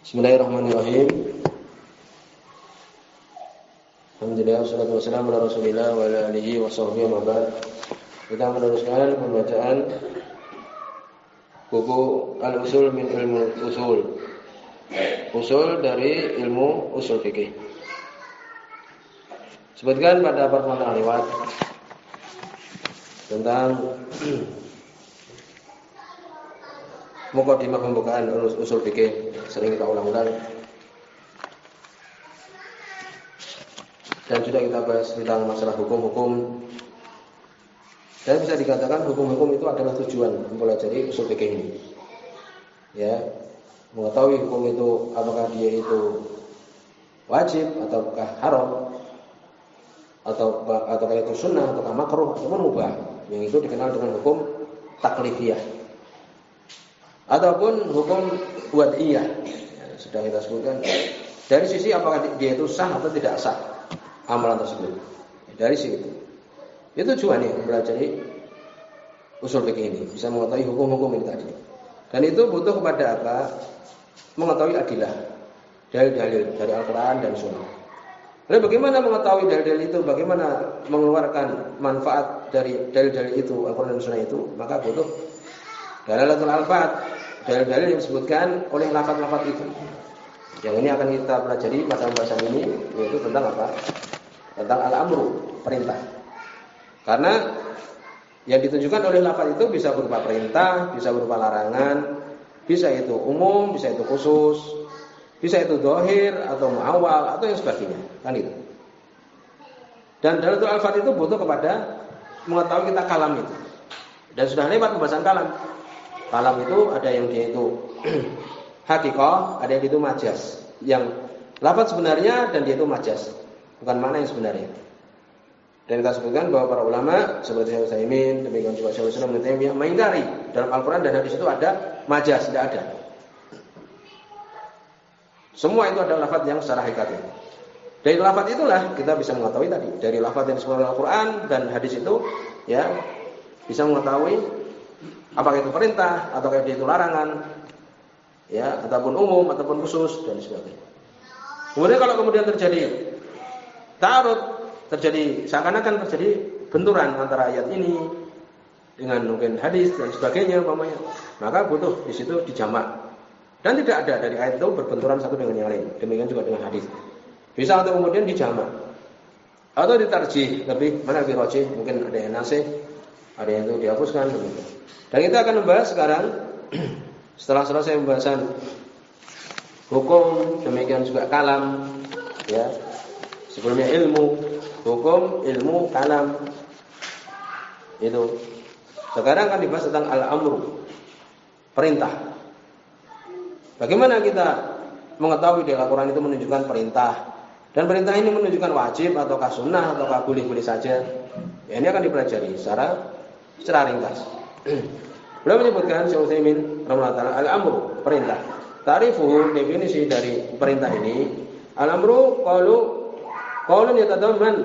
Bismillahirrahmanirrahim. Alhamdulillah wassalatu wassalamu ala Rasulillah wa ala alihi wa ba'd. Kita meneruskan pembacaan buku Al-Usul min Ilmu Usul. Usul dari ilmu usul fikih. Sebutkan pada pertemuan lewat tentang mukadimah pembukaan usul fikih sering kita ulang-ulang. Dan sudah kita bahas tentang masalah hukum-hukum. Dan bisa dikatakan hukum-hukum itu adalah tujuan mempelajari usul fikih ini. Ya, mengetahui hukum itu apakah dia itu wajib ataukah haram atau ataukah itu sunnah ataukah makruh atau mubah yang itu dikenal dengan hukum taklifiyah ataupun hukum wad'iyah. Ya, sudah kita sebutkan. Dari sisi apakah dia itu sah atau tidak sah amalan tersebut. Ya, dari sisi itu. Itu tujuannya mempelajari usul fikih ini, bisa mengetahui hukum-hukum ini tadi. Dan itu butuh kepada apa? Mengetahui adilah, dalil-dalil dari Al-Qur'an dan Sunnah. Lalu bagaimana mengetahui dalil-dalil itu? Bagaimana mengeluarkan manfaat dari dalil-dalil itu, Al-Quran dan Sunnah itu? Maka butuh dalalatul alfat, dalil-dalil yang disebutkan oleh lafaz-lafaz itu. Yang ini akan kita pelajari pada pembahasan ini yaitu tentang apa? Tentang al-amru, perintah. Karena yang ditunjukkan oleh lafaz itu bisa berupa perintah, bisa berupa larangan, bisa itu umum, bisa itu khusus, bisa itu dohir atau muawal atau yang sebagainya, kan itu. Dan dalil al itu butuh kepada mengetahui kita kalam itu. Dan sudah lewat pembahasan kalam. Kalam itu ada yang dia itu hakikoh, ada yang itu majas. Yang lafaz sebenarnya dan dia itu majas. Bukan mana yang sebenarnya. Dan kita sebutkan bahwa para ulama seperti Syekh Utsaimin, demikian juga Syekh Islam Ibnu Taimiyah mengingkari dalam Al-Qur'an dan hadis itu ada majas, tidak ada. Semua itu adalah lafaz yang secara hakikatnya. Dari lafaz itulah kita bisa mengetahui tadi, dari lafaz yang disebutkan Al-Qur'an dan hadis itu ya bisa mengetahui Apakah itu perintah atau itu larangan? Ya, ataupun umum ataupun khusus dan sebagainya. Kemudian kalau kemudian terjadi tarut, terjadi seakan-akan terjadi benturan antara ayat ini dengan mungkin hadis dan sebagainya umpamanya, maka butuh di situ dijamak. Dan tidak ada dari ayat itu berbenturan satu dengan yang lain. Demikian juga dengan hadis. Bisa untuk kemudian dijamak atau ditarjih lebih mana lebih rojih mungkin ada yang nasih ada yang itu dihapuskan begitu. Dan kita akan membahas sekarang setelah selesai pembahasan hukum, demikian juga kalam, ya. Sebelumnya ilmu, hukum, ilmu, kalam. Itu. Sekarang akan dibahas tentang al-amru. Perintah. Bagaimana kita mengetahui di Al-Quran itu menunjukkan perintah dan perintah ini menunjukkan wajib ataukah sunnah ataukah boleh-boleh saja. Ya, ini akan dipelajari secara secara ringkas. Beliau menyebutkan Syekh Utsaimin rahimahullah al-amru perintah. Tarifuhu definisi dari perintah ini al-amru qalu qaulun yatadamman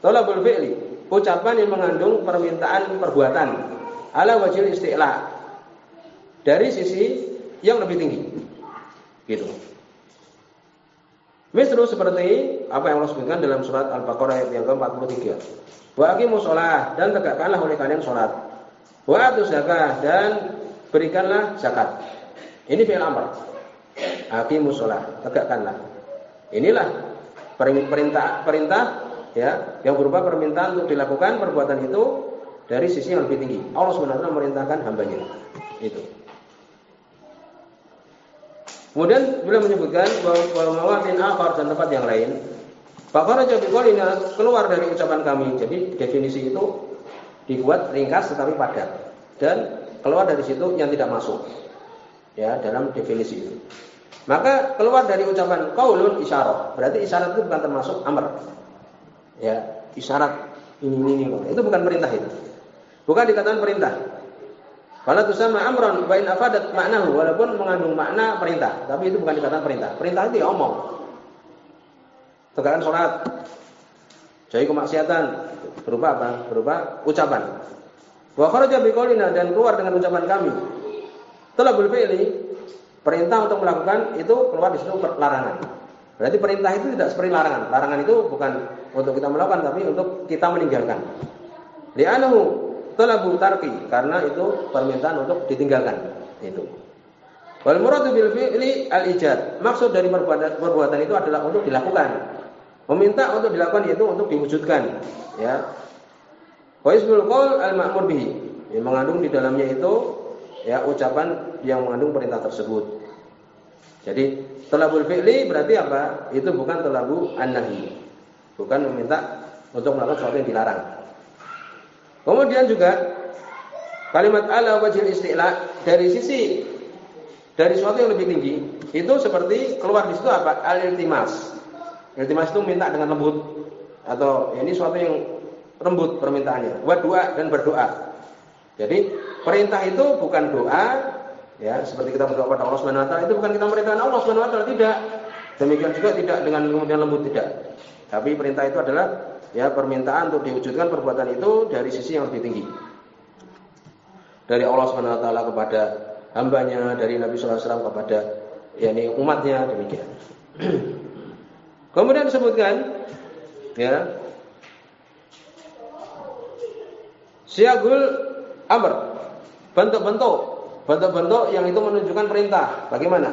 talabul fi'li ucapan yang mengandung permintaan perbuatan ala wajil isti'la dari sisi yang lebih tinggi. Gitu. Misru seperti apa yang Allah sebutkan dalam surat Al-Baqarah ayat yang ke-43. Wa aqimus shalah dan tegakkanlah oleh kalian salat. Wa atuz zakah dan berikanlah zakat. Ini fi'il amr. Aqimus shalah, tegakkanlah. Inilah perintah perintah ya yang berupa permintaan untuk dilakukan perbuatan itu dari sisi yang lebih tinggi. Allah sebenarnya memerintahkan hambanya. Itu. Kemudian beliau menyebutkan bahwa mawatin akhar dan tempat yang lain jadi kolina keluar dari ucapan kami. Jadi definisi itu dibuat ringkas tetapi padat dan keluar dari situ yang tidak masuk ya dalam definisi itu. Maka keluar dari ucapan kaulun isyarat. Berarti isyarat itu bukan termasuk amr. Ya, isyarat ini ini, ini. itu bukan perintah itu. Bukan dikatakan perintah. Kalau itu sama amron wa in afadat maknahu walaupun mengandung makna perintah, tapi itu bukan dikatakan perintah. Perintah itu ya omong tegakkan sholat. Jadi kemaksiatan berupa apa? Berupa ucapan. Wa kharaja biqaulina dan keluar dengan ucapan kami. Talabul fi'li perintah untuk melakukan itu keluar di situ larangan. Berarti perintah itu tidak seperti larangan. Larangan itu bukan untuk kita melakukan tapi untuk kita meninggalkan. Li'anahu talabu tarki karena itu permintaan untuk ditinggalkan. Itu. Wal muradu bil fi'li al ijad. Maksud dari perbuatan, perbuatan itu adalah untuk dilakukan. Meminta untuk dilakukan yaitu untuk diwujudkan, ya. Wa ismul qaul al ma'mur bihi. Yang mengandung di dalamnya itu ya ucapan yang mengandung perintah tersebut. Jadi talabul fi'li berarti apa? Itu bukan talabu an-nahi. Bukan meminta untuk melakukan sesuatu yang dilarang. Kemudian juga kalimat ala wajil isti'la dari sisi dari sesuatu yang lebih tinggi itu seperti keluar di situ apa al-iltimas. Iltimas itu minta dengan lembut atau ya ini sesuatu yang lembut permintaannya. Buat doa dan berdoa. Jadi perintah itu bukan doa ya seperti kita berdoa pada Allah Subhanahu wa taala itu bukan kita merintahkan Allah Subhanahu wa taala tidak. Demikian juga tidak dengan kemudian lembut tidak. Tapi perintah itu adalah ya permintaan untuk diwujudkan perbuatan itu dari sisi yang lebih tinggi. Dari Allah Subhanahu wa taala kepada hambanya dari Nabi SAW kepada yakni umatnya demikian. Kemudian disebutkan ya siagul amr bentuk-bentuk bentuk-bentuk yang itu menunjukkan perintah. Bagaimana?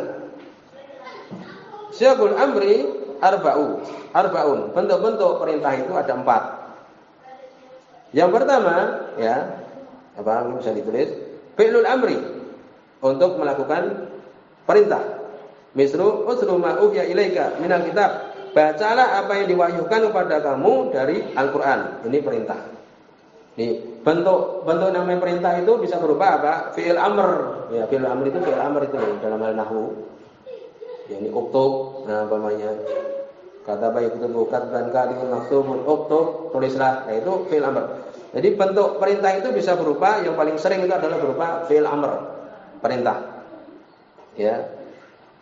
Siagul amri arba'u arbaun bentuk-bentuk perintah itu ada empat. Yang pertama ya apa bisa ditulis fi'lul amri untuk melakukan perintah. Misru usru ma ya ilaika minal kitab. Bacalah apa yang diwahyukan kepada kamu dari Al-Qur'an. Ini perintah. Ini bentuk bentuk namanya perintah itu bisa berupa apa? Fi'il amr. Ya, fi'il amr itu fi'il amr itu dalam hal nahwu. Ya, ini uktub, nah namanya kata baik itu bukan dan kali maktubun uktub, tulislah. Nah, itu fi'il amr. Jadi bentuk perintah itu bisa berupa yang paling sering itu adalah berupa fi'il amr perintah. Ya.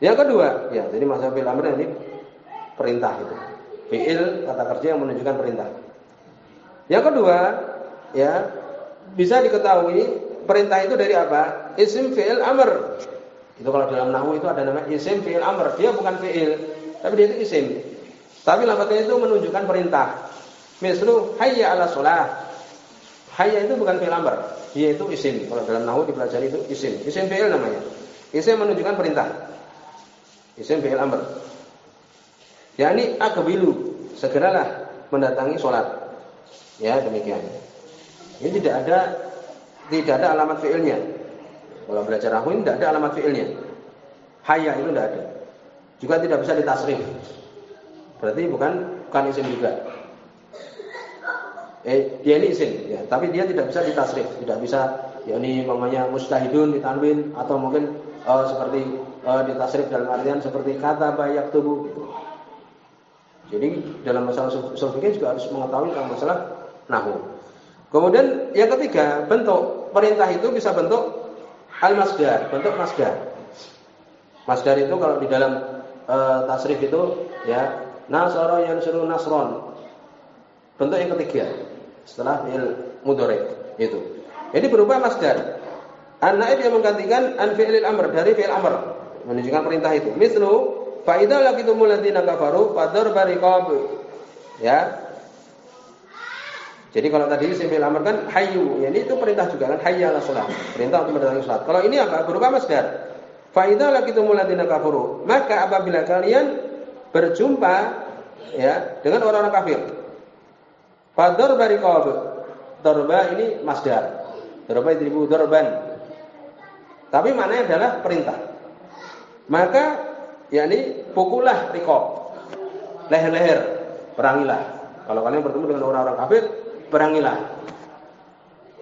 Yang kedua, ya, jadi masalah fi'il amr ini perintah itu. Fi'il kata kerja yang menunjukkan perintah. Yang kedua, ya, bisa diketahui perintah itu dari apa? Isim fi'il amr. Itu kalau dalam nahwu itu ada nama isim fi'il amr. Dia bukan fi'il, tapi dia itu isim. Tapi lafadznya itu menunjukkan perintah. Mislu hayya 'ala shalah. Hayya itu bukan fi'il amr. Dia itu isim. Kalau dalam nahu dipelajari itu isim. Isim fi'il namanya. Isim menunjukkan perintah. Isim fi'il amr. Yani akbilu, segeralah mendatangi sholat. Ya, demikian. Ini tidak ada tidak ada alamat fi'ilnya. Kalau belajar nahu ini tidak ada alamat fi'ilnya. Hayya itu tidak ada. Juga tidak bisa ditasrif. Berarti bukan bukan isim juga eh dia ini isim ya, tapi dia tidak bisa ditasrif, tidak bisa ya ini namanya mustahidun ditanwin atau mungkin uh, seperti uh, ditasrif dalam artian seperti kata bayak tubuh gitu. Jadi dalam masalah sulfiknya juga harus mengetahui tentang masalah nahu. Kemudian yang ketiga, bentuk perintah itu bisa bentuk al-masdar, bentuk masdar. Masdar itu kalau di dalam uh, tasrif itu ya nasara yang suruh nasron. Bentuk yang ketiga setelah fi'il mudhari itu. Jadi berupa masdar. An-naib yang menggantikan an fi'il amr dari fi'il amr menunjukkan perintah itu. Mislu fa idza laqitumul ladzina kafaru fadar bariqab. Ya. Jadi kalau tadi fi'il amr kan hayyu, ya ini itu perintah juga kan hayya ala salat. Perintah untuk mendatangi salat. Kalau ini apa? Berupa masdar. Fa idza laqitumul ladzina kafaru, maka apabila kalian berjumpa ya dengan orang-orang kafir, Fador barikob. Dorba ini masdar. Dorba itu dorban. Tapi maknanya adalah perintah. Maka yakni pukulah rikob. Leher-leher. Perangilah. Kalau kalian bertemu dengan orang-orang kafir, perangilah.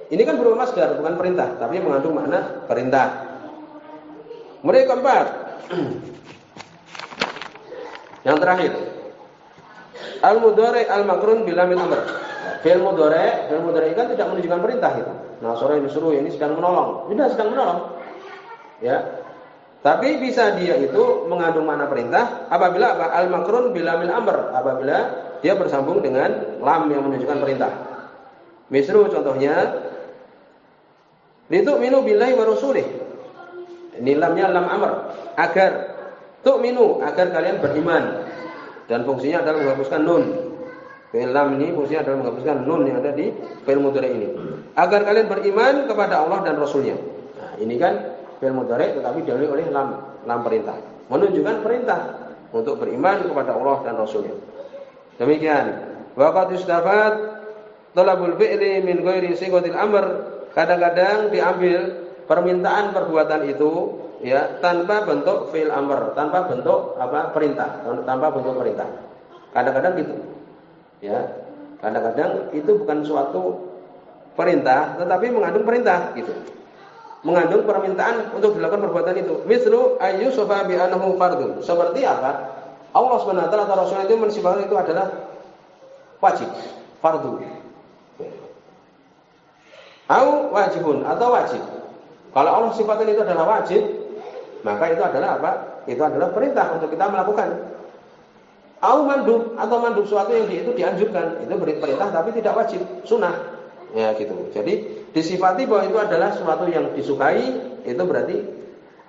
Ini kan berupa masdar, bukan perintah, tapi mengandung makna perintah. Kemudian keempat. Yang terakhir. Al-mudhari al-makrun bila min amr. Fi'il mudhari, fi'il mudhari kan tidak menunjukkan perintah itu. Nah, sore ini suruh ini sedang menolong. Tidak sedang menolong. Ya. Tapi bisa dia itu mengandung makna perintah apabila apa? Al-makrun bila min amr, apabila dia bersambung dengan lam yang menunjukkan perintah. Misru contohnya Litu minu billahi wa rasulih. Ini lamnya lam amr. Agar tu'minu, agar kalian beriman. Dan fungsinya adalah menghapuskan nun. Fi'il lam ini fungsinya adalah menghapuskan nun yang ada di fi'il mudhari ini. Agar kalian beriman kepada Allah dan Rasulnya. Nah, ini kan fi'il mudhari tetapi diawali oleh lam, lam perintah. Menunjukkan perintah untuk beriman kepada Allah dan Rasulnya. Demikian. Waqad istafat talabul fi'li min ghairi sigatil amr. Kadang-kadang diambil permintaan perbuatan itu ya tanpa bentuk fi'il amr, tanpa bentuk apa perintah, tanpa bentuk perintah. Kadang-kadang gitu. Ya. Kadang-kadang itu bukan suatu perintah tetapi mengandung perintah gitu. Mengandung permintaan untuk dilakukan perbuatan itu. Mislu ayyusufa bi annahu fardun. Seperti apa? Allah SWT atau Rasulullah itu mensifatkan itu adalah wajib, fardu. Au wajibun atau wajib. Kalau Allah sifatnya itu adalah wajib, maka itu adalah apa? Itu adalah perintah untuk kita melakukan. Au mandub atau mandub suatu yang itu dianjurkan, itu beri perintah tapi tidak wajib, sunnah. Ya gitu. Jadi disifati bahwa itu adalah sesuatu yang disukai, itu berarti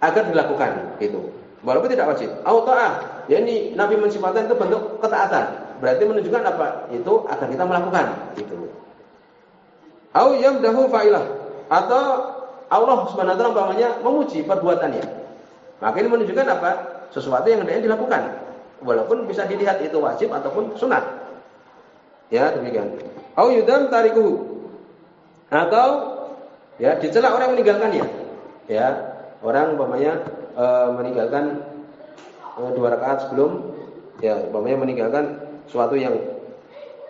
agar dilakukan gitu. Walaupun tidak wajib. Au ta'ah, ya ini Nabi mensifatkan itu bentuk ketaatan. Berarti menunjukkan apa? Itu agar kita melakukan gitu. Au yamdahu fa'ilah atau Allah Subhanahu wa taala umpamanya memuji perbuatannya. Maka ini menunjukkan apa? Sesuatu yang hendaknya dilakukan. Walaupun bisa dilihat itu wajib ataupun sunat. Ya, demikian. Au yudam tarikuhu. Atau ya dicela orang yang meninggalkannya. Ya, orang umpamanya e, meninggalkan e, dua rakaat sebelum ya umpamanya meninggalkan suatu yang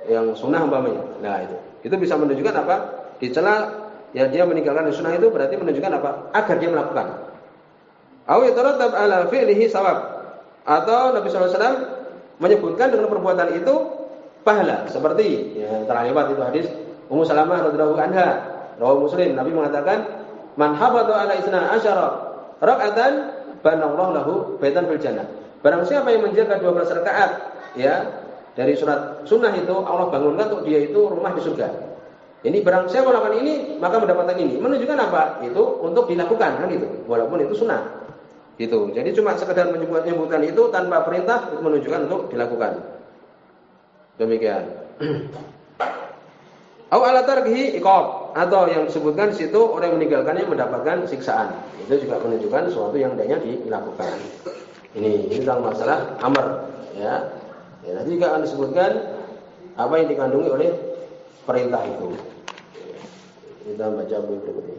yang sunnah umpamanya. Nah, itu. Itu bisa menunjukkan apa? Dicela ya dia meninggalkan sunnah itu berarti menunjukkan apa? Agar dia melakukan. Aw yatarattab ala fi'lihi sawab. Atau Nabi SAW menyebutkan dengan perbuatan itu pahala. Seperti ya telah lewat itu hadis Ummu Salamah radhiyallahu anha, rawahu Muslim. Nabi mengatakan, "Man hafadha ala isna asyara raka'atan banallahu lahu baitan fil jannah." Barang siapa yang menjaga 12 rakaat, ya, dari surat sunnah itu Allah bangunkan untuk dia itu rumah di surga. Ini barang saya melakukan ini maka mendapatkan ini. Menunjukkan apa? Itu untuk dilakukan kan itu. Walaupun itu sunnah. Gitu. Jadi cuma sekedar menyebutkan itu tanpa perintah itu menunjukkan untuk dilakukan. Demikian. Au ala tarkihi iqab atau yang disebutkan di situ orang yang meninggalkannya mendapatkan siksaan. Itu juga menunjukkan sesuatu yang hendaknya dilakukan. Ini ini tentang masalah amr ya. Ya, nanti juga akan disebutkan apa yang dikandungi oleh perintah itu. Kita baca berikutnya.